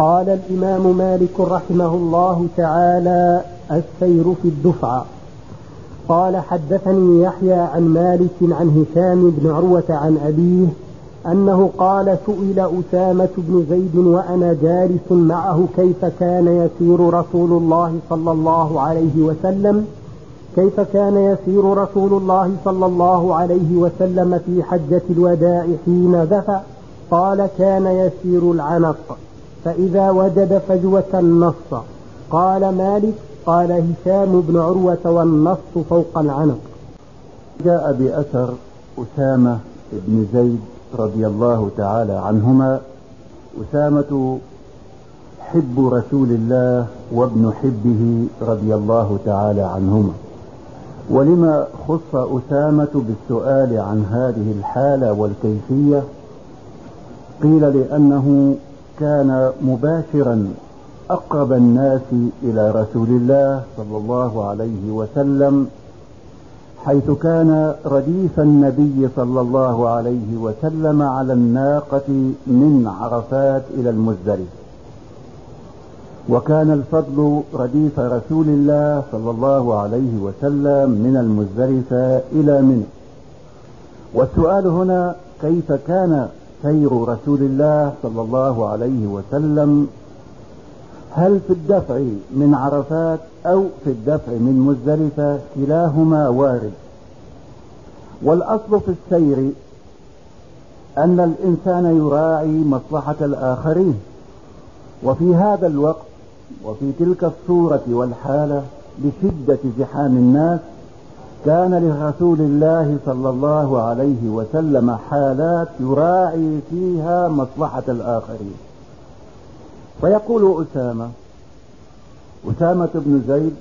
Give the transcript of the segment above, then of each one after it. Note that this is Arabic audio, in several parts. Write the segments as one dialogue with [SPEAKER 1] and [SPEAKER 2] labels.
[SPEAKER 1] قال الإمام مالك رحمه الله تعالى السير في الدفعة. قال حدثني يحيى عن مالك عن هشام بن عروة عن أبيه أنه قال سئل أسامة بن زيد وأنا جالس معه كيف كان يسير رسول الله صلى الله عليه وسلم؟ كيف كان يسير رسول الله صلى الله عليه وسلم في حجة الوداع حين دفع؟ قال كان يسير العنق. فإذا وجد فجوة نص قال مالك قال هشام بن عروة والنص فوق العنق.
[SPEAKER 2] جاء بأثر أسامة بن زيد رضي الله تعالى عنهما. أسامة حب رسول الله وابن حبه رضي الله تعالى عنهما. ولما خص أسامة بالسؤال عن هذه الحالة والكيفية قيل لأنه كان مباشرا أقرب الناس إلى رسول الله صلى الله عليه وسلم حيث كان رديف النبي صلى الله عليه وسلم على الناقة من عرفات إلى المزدلفة. وكان الفضل رديف رسول الله صلى الله عليه وسلم من المزدلفة إلى منى. والسؤال هنا كيف كان سير رسول الله صلى الله عليه وسلم. هل في الدفع من عرفات أو في الدفع من مزدلفة؟ كلاهما وارد. والأصل في السير أن الإنسان يراعي مصلحة الآخرين. وفي هذا الوقت وفي تلك الصورة والحالة بشدة زحام الناس كان لرسول الله صلى الله عليه وسلم حالات يراعي فيها مصلحة الآخرين. فيقول أسامة أسامة بن زيد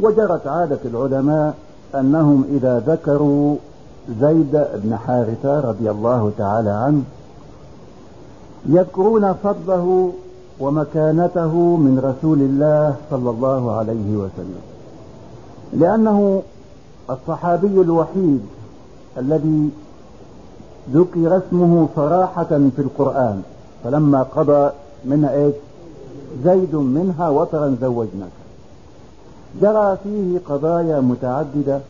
[SPEAKER 2] وجرت عادة العلماء أنهم إذا ذكروا زيد بن حارثة رضي الله تعالى عنه يذكرون فضله ومكانته من رسول الله صلى الله عليه وسلم. لأنه الصحابي الوحيد الذي ذكر اسمه صراحة في القرآن فلما قضى منها إيش؟ زيد منها وطرا زوجناك. جرى فيه قضايا متعددة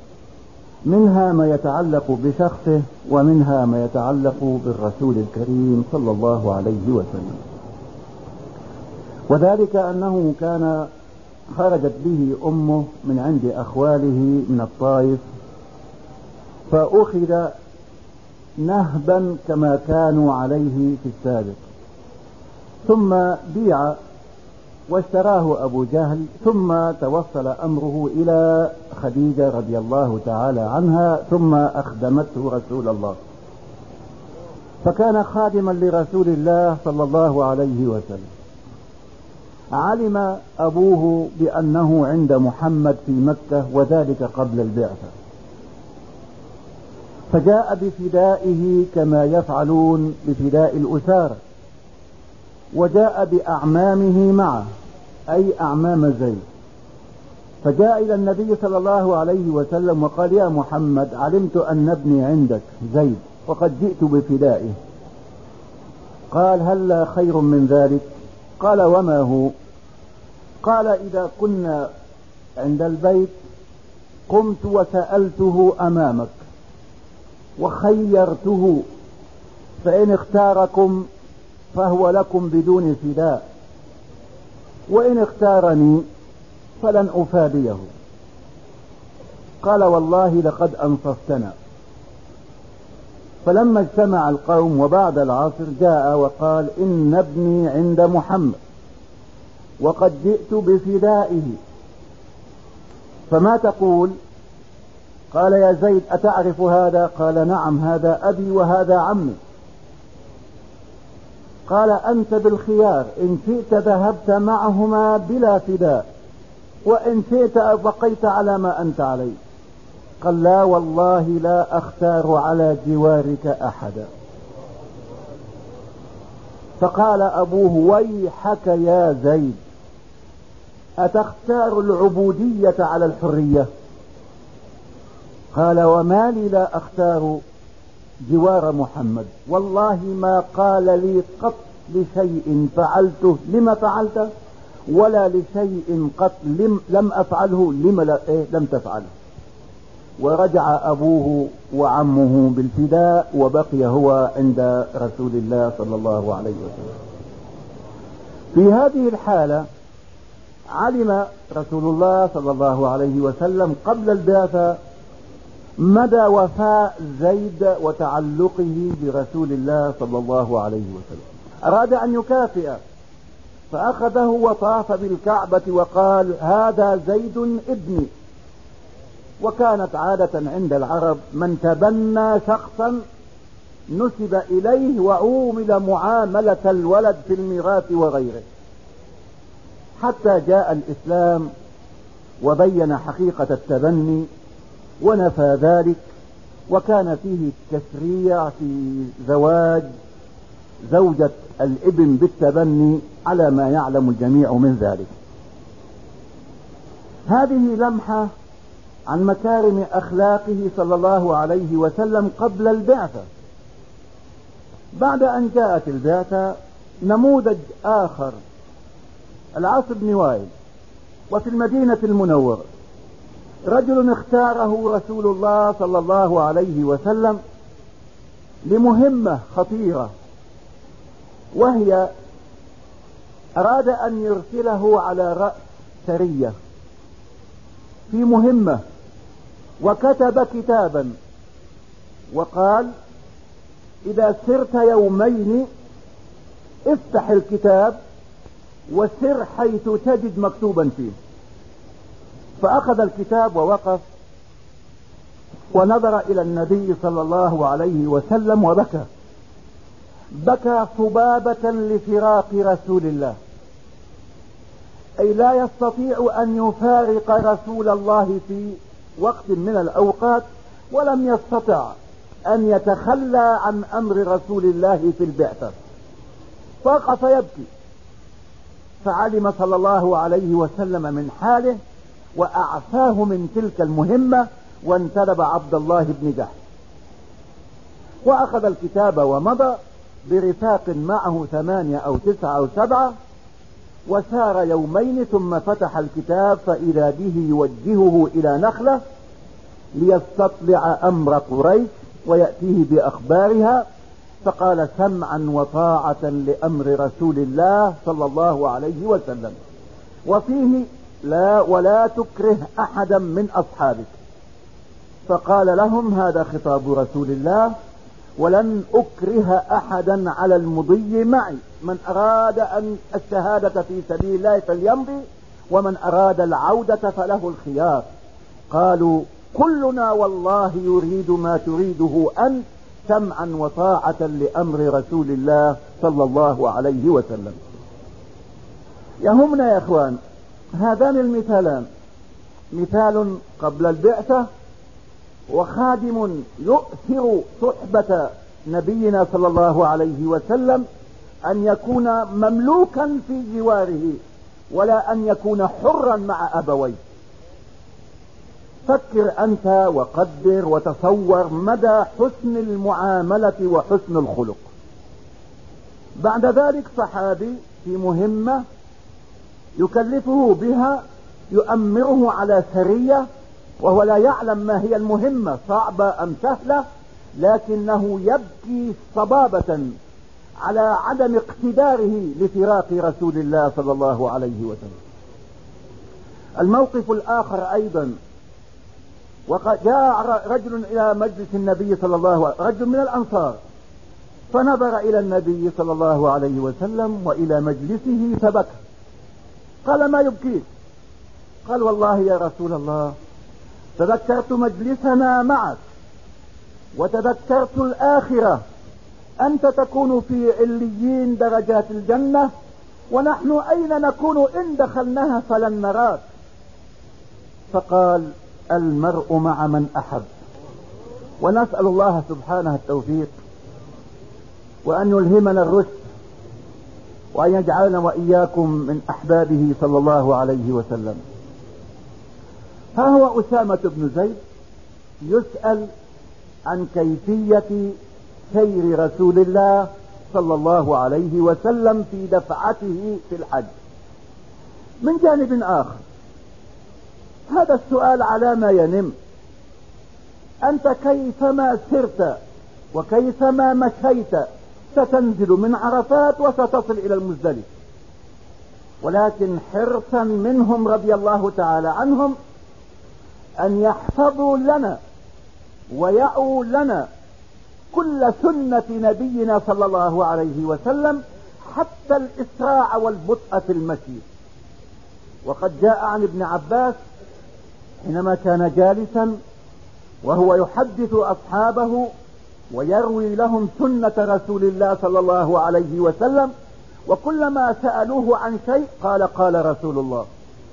[SPEAKER 2] منها ما يتعلق بشخصه ومنها ما يتعلق بالرسول الكريم صلى الله عليه وسلم. وذلك أنه كان خرجت به أمه من عند أخواله من الطائف فأخذ نهبا كما كانوا عليه في السابق. ثم بيع واشتراه أبو جهل ثم توصل أمره إلى خديجة رضي الله تعالى عنها ثم أخدمته رسول الله. فكان خادما لرسول الله صلى الله عليه وسلم. علم أبوه بأنه عند محمد في مكة وذلك قبل البعثة. فجاء بفدائه كما يفعلون بفداء الأسارة وجاء بأعمامه معه أي أعمام زيد. فجاء إلى النبي صلى الله عليه وسلم وقال يا محمد علمت أن ابني عندك زيد وقد جئت بفدائه. قال هل لا خير من ذلك؟ قال وما هو؟ قال إذا كنا عند البيت قمت وسألته أمامك وخيرته فإن اختاركم فهو لكم بدون فداء وإن اختارني فلن أفاديه. قال والله لقد أنصفتنا. فلما اجتمع القوم وبعد العصر جاء وقال إن ابني عند محمد وقد جئت بفدائه. فما تقول؟ قال يا زيد أتعرف هذا؟ قال نعم هذا أبي وهذا عمي. قال أنت بالخيار إن شئت ذهبت معهما بلا فداء وإن شئت بقيت على ما أنت عليه. قال لا والله لا أختار على جوارك أحدا. فقال أبوه ويحك يا زيد أتختار العبودية على الحرية؟ قال وما لي لا أختار جوار محمد. والله ما قال لي قط لشيء فعلته لما فعلته؟ ولا لشيء قط لم, لم أفعله لم إيه لم تفعله. ورجع أبوه وعمه بالفداء وبقي هو عند رسول الله صلى الله عليه وسلم. في هذه الحالة علم رسول الله صلى الله عليه وسلم قبل البعثة مدى وفاء زيد وتعلقه برسول الله صلى الله عليه وسلم. أراد أن يكافئ فأخذه وطاف بالكعبة وقال هذا زيد ابني. وكانت عادة عند العرب من تبنى شخصا نسب إليه وعومل معاملة الولد في الميراث وغيره. حتى جاء الإسلام وبين حقيقة التبني ونفى ذلك وكان فيه تشريع في زواج زوجة الإبن بالتبني على ما يعلم الجميع من ذلك. هذه لمحة عن مكارم أخلاقه صلى الله عليه وسلم قبل البعثة. بعد أن جاءت البعثة نموذج آخر العاص بن وائل وفي المدينة المنورة رجل اختاره رسول الله صلى الله عليه وسلم لمهمة خطيرة وهي أراد أن يرسله على رأس سرية في مهمة وكتب كتابا. وقال إذا سرت يومين افتح الكتاب وسر حيث تجد مكتوبا فيه. فأخذ الكتاب ووقف ونظر إلى النبي صلى الله عليه وسلم وبكى. بكى صبابة لفراق رسول الله. أي لا يستطيع أن يفارق رسول الله في وقت من الأوقات ولم يستطع أن يتخلى عن أمر رسول الله في البعثة. وقف يبكي فعلم صلى الله عليه وسلم من حاله وأعفاه من تلك المهمة وانتدب عبد الله بن جحش وأخذ الكتاب ومضى برفاق معه ثمانية أو تسعة أو سبعة وسار يومين ثم فتح الكتاب فإذا به يوجهه إلى نخلة ليستطلع أمر قريش ويأتيه بأخبارها فقال سمعا وطاعة لأمر رسول الله صلى الله عليه وسلم. وفيه لا ولا تكره أحدا من أصحابك. فقال لهم هذا خطاب رسول الله ولن أكره أحدا على المضي معي. من أراد أن الشهادة في سبيل الله فليمضي ومن أراد العودة فله الخيار. قالوا كلنا والله يريد ما تريده أنت سمعا وطاعة لأمر رسول الله صلى الله عليه وسلم. يهمنا يا إخوان هذان المثالان. مثال قبل البعثة وخادم يؤثر صحبة نبينا صلى الله عليه وسلم أن يكون مملوكا في جواره ولا أن يكون حرا مع أبويه. فكر أنت وقدر وتصور مدى حسن المعاملة وحسن الخلق. بعد ذلك صحابي في مهمة يكلفه بها يؤمره على سرية وهو لا يعلم ما هي المهمة صعبة أم سهلة لكنه يبكي صبابة على عدم اقتداره لفراق رسول الله صلى الله عليه وسلم. الموقف الآخر أيضا وقد جاء رجل إلى مجلس النبي صلى الله عليه وسلم رجل من الأنصار فنظر إلى النبي صلى الله عليه وسلم وإلى مجلسه فبكى. قال ما يبكيك قال والله يا رسول الله تذكرت مجلسنا معك وتذكرت الآخرة أنت تكون في عليين درجات الجنة ونحن أين نكون إن دخلناها فلن نراك. فقال المرء مع من أحب. ونسأل الله سبحانه التوفيق وأن يلهمنا الرشد وأن يجعلنا وإياكم من أحبابه صلى الله عليه وسلم. ها هو أسامة بن زيد يسأل عن كيفية سير رسول الله صلى الله عليه وسلم في دفعته في الحج. من جانب آخر هذا السؤال على ما ينم. أنت كيفما سرت وكيفما مشيت ستنزل من عرفات وستصل إلى المزدلف. ولكن حرصا منهم رضي الله تعالى عنهم أن يحفظوا لنا ويعوا لنا كل سنة نبينا صلى الله عليه وسلم حتى الإسراع والبطء في المشي وقد جاء عن ابن عباس حينما كان جالسا وهو يحدث أصحابه ويروي لهم سنة رسول الله صلى الله عليه وسلم وكلما سألوه عن شيء قال قال رسول الله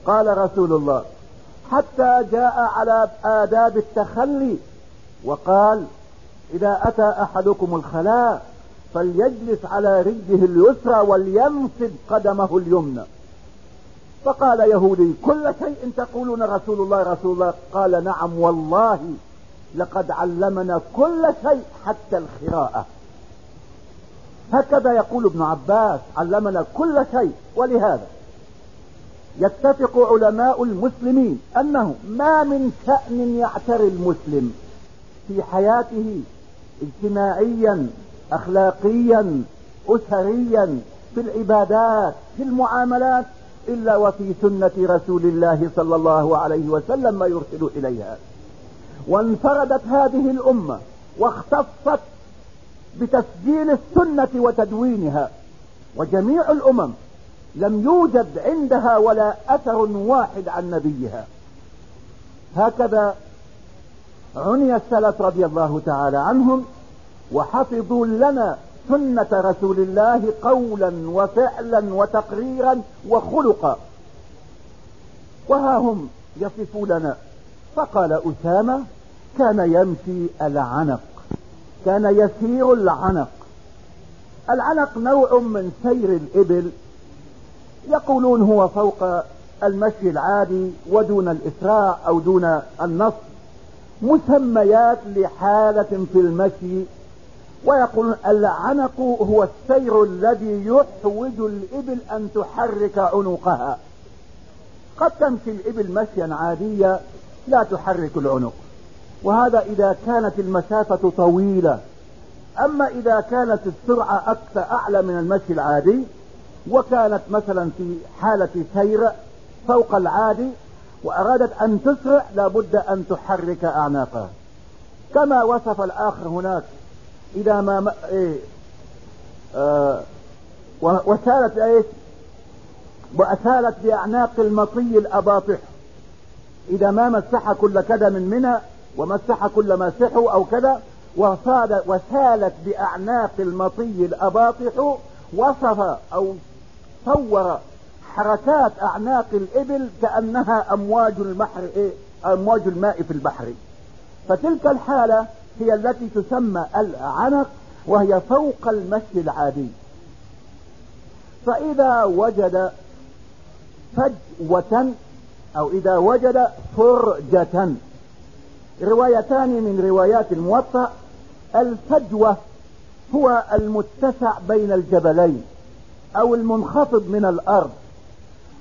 [SPEAKER 2] قال رسول الله حتى جاء على آداب التخلي وقال إذا أتى أحدكم الخلاء فليجلس على رجله اليسرى ولينصب قدمه اليمنى. فقال يهودي كل شيء تقولون رسول الله رسول الله. قال نعم والله لقد علمنا كل شيء حتى الخراءة. هكذا يقول ابن عباس علمنا كل شيء. ولهذا يتفق علماء المسلمين أنه ما من شأن يعتري المسلم في حياته اجتماعيا اخلاقيا اسريا في العبادات في المعاملات إلا وفي سنة رسول الله صلى الله عليه وسلم ما يرسل إليها. وانفردت هذه الأمة واختصت بتسجيل السنة وتدوينها. وجميع الأمم لم يوجد عندها ولا أثر واحد عن نبيها. هكذا عني السلف رضي الله تعالى عنهم وحفظوا لنا سنة رسول الله قولا وفعلا وتقريرا وخلقا. وها هم يصفوا لنا فقال أسامة كان يمشي العنق كان يسير العنق. العنق نوع من سير الإبل يقولون هو فوق المشي العادي ودون الإسراع أو دون النص مسميات لحالة في المشي ويقولون العنق هو السير الذي يحوج الإبل أن تحرك عنقها. قد تمشي الإبل مشيا عاديا لا تحرك العنق. وهذا إذا كانت المسافة طويلة. أما إذا كانت السرعة أكثر أعلى من المشي العادي وكانت مثلا في حالة سير فوق العادي وأرادت أن تسرع لابد أن تحرك أعناقها كما وصف الآخر هناك إذا ما إيه آه وسالت إيش؟ وأسالت بأعناق المطي الأباطح. إذا ما مسح كل كدم منها ومسح كل ما سحوا أو كذا وسالت بأعناق المطي الأباطح وصف أو صور حركات أعناق الإبل كأنها أمواج البحر إيه؟ أمواج الماء في البحر. فتلك الحالة هي التي تسمى العنق وهي فوق المشي العادي. فإذا وجد فجوة أو إذا وجد فرجة. روايتان من روايات الموطأ الفجوة هو المتسع بين الجبلين أو المنخفض من الأرض.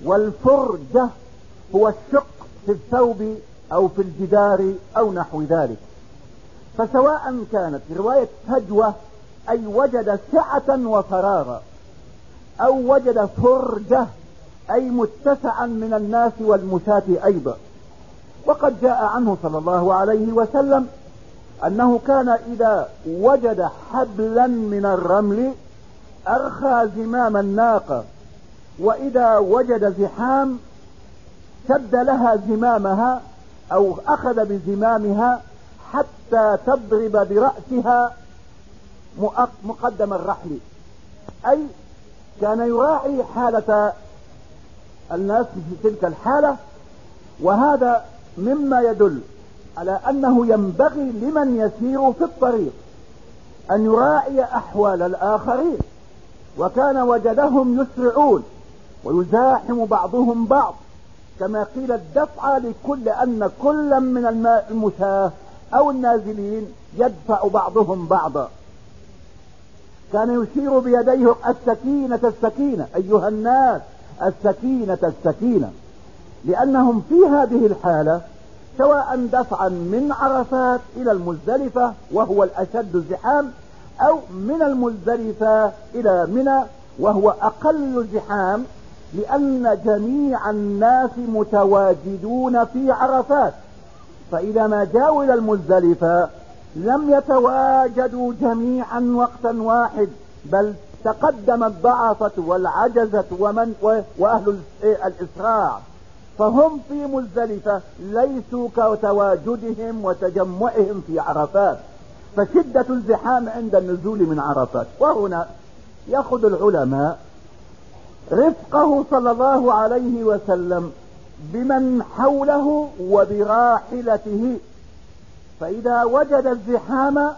[SPEAKER 2] والفرجة هو الشق في الثوب أو في الجدار أو نحو ذلك. فسواء كانت رواية فجوة أي وجد سعة وفراغا أو وجد فرجة أي متسعا من الناس والمشاة أيضا. وقد جاء عنه صلى الله عليه وسلم أنه كان إذا وجد حبلا من الرمل أرخى زمام الناقة وإذا وجد زحام شد لها زمامها أو أخذ بزمامها حتى تضرب برأسها مقدم الرحل. أي كان يراعي حالة الناس في تلك الحالة وهذا مما يدل على أنه ينبغي لمن يسير في الطريق أن يراعي أحوال الآخرين وكان وجدهم يسرعون. ويزاحم بعضهم بعض كما قيل الدفع لكل أن كل من الماء المشاه أو النازلين يدفع بعضهم بعضا. كان يشير بيديه السكينة السكينة أيها الناس السكينة السكينة لأنهم في هذه الحالة سواء دفعا من عرفات إلى المزدلفة وهو الأشد زحام أو من المزدلفة إلى منى وهو أقل زحام لأن جميع الناس متواجدون في عرفات. فإذا ما جاءوا إلى المزدلفة لم يتواجدوا جميعا وقتا واحد بل تقدم الضعفة والعجزة ومن وأهل الإسراع. فهم في مزدلفة ليسوا كتواجدهم وتجمعهم في عرفات. فشدة الزحام عند النزول من عرفات. وهنا يأخذ العلماء رفقه صلى الله عليه وسلم بمن حوله وبراحلته. فإذا وجد الزحام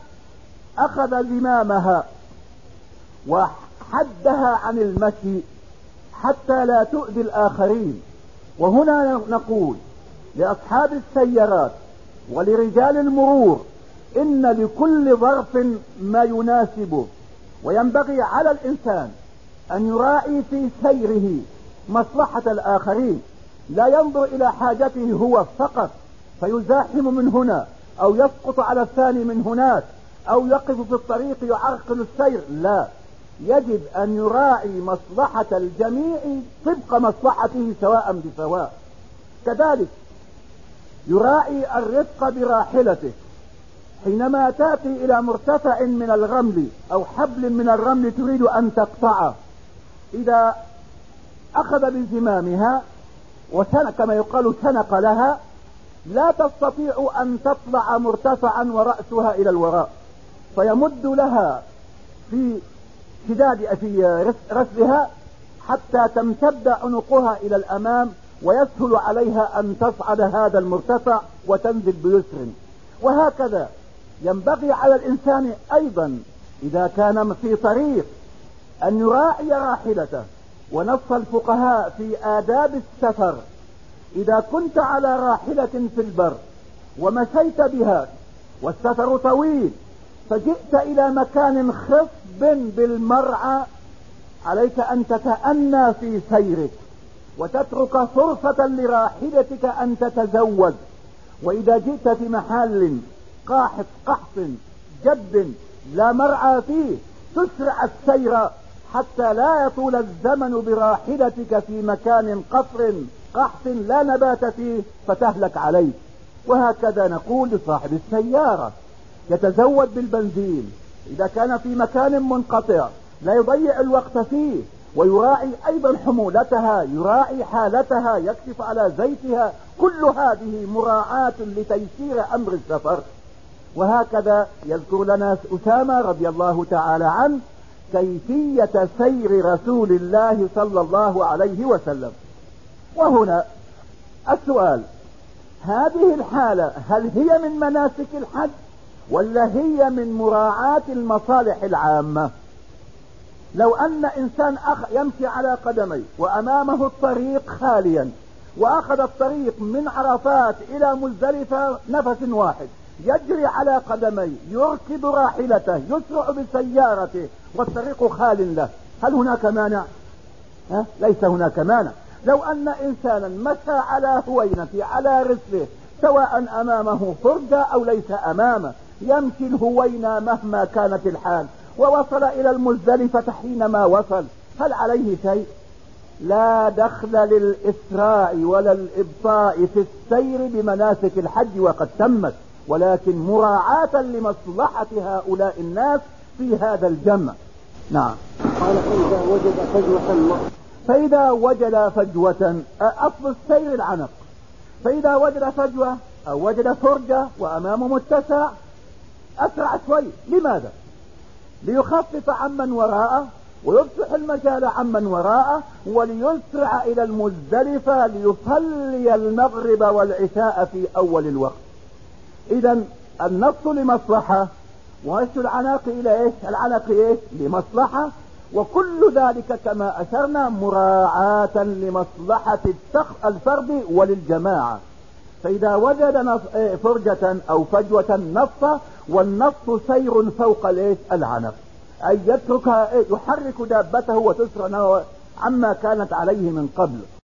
[SPEAKER 2] أخذ زمامها وحدها عن المشي حتى لا تؤذي الآخرين. وهنا نقول لأصحاب السيارات ولرجال المرور إن لكل ظرف ما يناسبه. وينبغي على الإنسان أن يراعي في سيره مصلحة الآخرين لا ينظر إلى حاجته هو فقط فيزاحم من هنا أو يسقط على الثاني من هناك أو يقف في الطريق يعرقل السير لا. يجب أن يراعي مصلحة الجميع طبق مصلحته سواء بسواء. كذلك يراعي الرفق براحلته. حينما تأتي إلى مرتفع من الرمل أو حبل من الرمل تريد أن تقطعه. إذا أخذ بزمامها وسنق كما يقال سنق لها لا تستطيع أن تطلع مرتفعا ورأسها إلى الوراء. فيمد لها في شداد في رسلها حتى تمتد عنقها إلى الأمام ويسهل عليها أن تصعد هذا المرتفع وتنزل بيسر. وهكذا ينبغي على الإنسان أيضا إذا كان في طريق أن يراعي راحلته ونص الفقهاء في آداب السفر. إذا كنت على راحلة في البر ومشيت بها والسفر طويل فجئت إلى مكان خصب بالمرعى عليك أن تتأنى في سيرك وتترك فرصة لراحلتك أن تتزود وإذا جئت في محل قاحط قحط جد لا مرعى فيه تسرع السير حتى لا يطول الزمن براحلتك في مكان قصر قحط لا نبات فيه فتهلك عليك. وهكذا نقول لصاحب السيارة يتزود بالبنزين. إذا كان في مكان منقطع لا يضيع الوقت فيه ويراعي أيضا حمولتها يراعي حالتها يكشف على زيتها. كل هذه مراعاة لتيسير أمر السفر. وهكذا يذكر لنا أسامة رضي الله تعالى عنه كيفية سير رسول الله صلى الله عليه وسلم. وهنا السؤال هذه الحالة هل هي من مناسك الحج ولا هي من مراعاة المصالح العامة؟ لو أن إنسان أخ يمشي على قدميه وأمامه الطريق خاليا وأخذ الطريق من عرفات إلى مزدلفة نفس واحد يجري على قدميه يركب راحلته يسرع بسيارته والطريق خال له. هل هناك مانع؟ ها؟ ليس هناك مانع. لو أن إنسانا مشى على هوينة على رسله سواء أمامه فرجة أو ليس أمامه يمشي الهوينة مهما كانت الحال ووصل إلى المزدلفة حينما وصل. هل عليه شيء؟ لا دخل للإسراء ولا الإبطاء في السير بمناسك الحج وقد تمت. ولكن مراعاة لمصلحة هؤلاء الناس في هذا الجمع. نعم.
[SPEAKER 1] قال فإذا وجد فجوة
[SPEAKER 2] فإذا وجد فجوة أصل السير العنق. فإذا وجد فجوة أو وجد فرجة وأمامه متسع أسرع شوي. لماذا؟ ليخفف عمن وراءه ويفتح المجال عمن وراءه وليسرع إلى المزدلفة ليصلي المغرب والعشاء في أول الوقت. إذا النص لمصلحة وهش العناق إلى إيش؟ العنق إيش؟ لمصلحة. وكل ذلك كما أشرنا مراعاة لمصلحة الفرد وللجماعة. فإذا وجد إيه، فرجة أو فجوة نص والنص سير فوق الإيش؟ العنق أي يتركها إيه؟ يحرك دابته وتسرع عما كانت عليه من قبل.